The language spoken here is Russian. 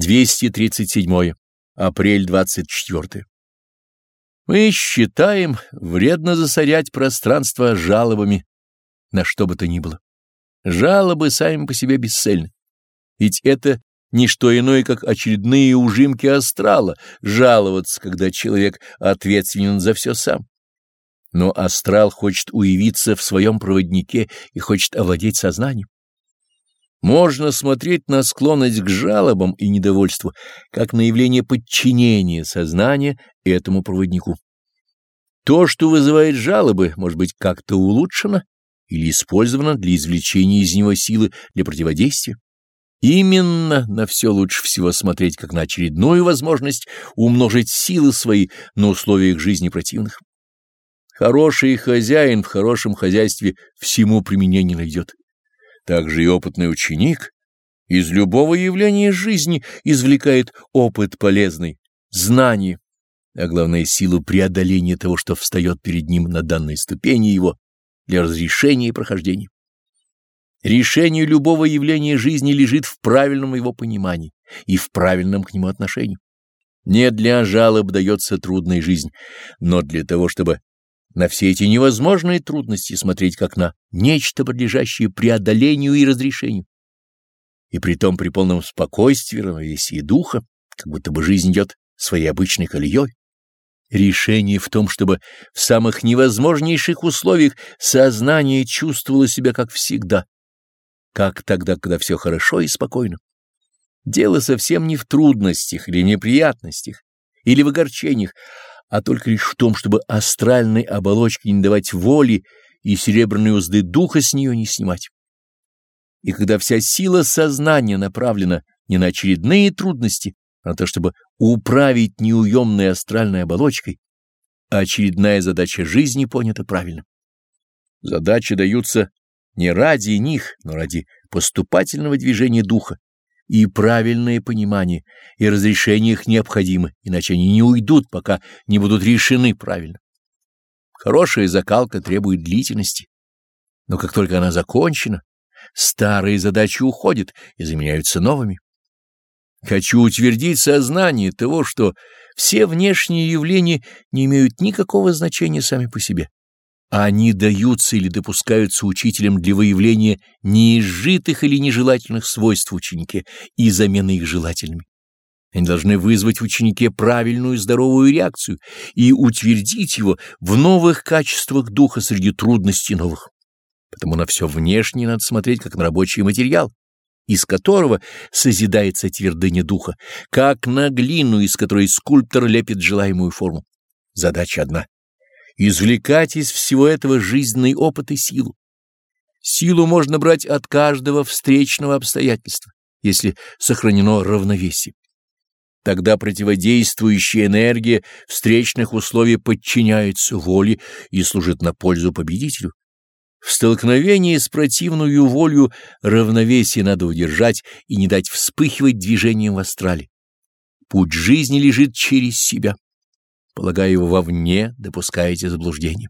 237. Апрель 24. Мы считаем вредно засорять пространство жалобами на что бы то ни было. Жалобы сами по себе бесцельны. Ведь это не что иное, как очередные ужимки астрала, жаловаться, когда человек ответственен за все сам. Но астрал хочет уявиться в своем проводнике и хочет овладеть сознанием. Можно смотреть на склонность к жалобам и недовольству, как на явление подчинения сознания этому проводнику. То, что вызывает жалобы, может быть как-то улучшено или использовано для извлечения из него силы для противодействия. Именно на все лучше всего смотреть как на очередную возможность умножить силы свои на условиях жизни противных. Хороший хозяин в хорошем хозяйстве всему применение найдет. Также и опытный ученик из любого явления жизни извлекает опыт полезный, знание, а главное силу преодоления того, что встает перед ним на данной ступени его для разрешения и прохождения. Решение любого явления жизни лежит в правильном его понимании и в правильном к нему отношении. Не для жалоб дается трудная жизнь, но для того, чтобы на все эти невозможные трудности смотреть как на нечто, подлежащее преодолению и разрешению. И притом при полном спокойствии, равновесии духа, как будто бы жизнь идет своей обычной колеей. Решение в том, чтобы в самых невозможнейших условиях сознание чувствовало себя как всегда, как тогда, когда все хорошо и спокойно. Дело совсем не в трудностях или неприятностях, или в огорчениях, а только лишь в том, чтобы астральной оболочке не давать воли и серебряные узды духа с нее не снимать. И когда вся сила сознания направлена не на очередные трудности, а на то, чтобы управить неуемной астральной оболочкой, а очередная задача жизни понята правильно. Задачи даются не ради них, но ради поступательного движения духа, и правильное понимание, и разрешение их необходимы, иначе они не уйдут, пока не будут решены правильно. Хорошая закалка требует длительности, но как только она закончена, старые задачи уходят и заменяются новыми. Хочу утвердить сознание того, что все внешние явления не имеют никакого значения сами по себе. Они даются или допускаются учителем для выявления неизжитых или нежелательных свойств ученика и замены их желательными. Они должны вызвать в ученике правильную здоровую реакцию и утвердить его в новых качествах духа среди трудностей новых. Потому на все внешнее надо смотреть как на рабочий материал, из которого созидается твердыня духа, как на глину, из которой скульптор лепит желаемую форму. Задача одна извлекать из всего этого жизненный опыт и силу. Силу можно брать от каждого встречного обстоятельства, если сохранено равновесие. Тогда противодействующая энергия встречных условий подчиняется воле и служит на пользу победителю. В столкновении с противную волю равновесие надо удержать и не дать вспыхивать движением в астрале. Путь жизни лежит через себя полагая его вовне, допускаете заблуждение.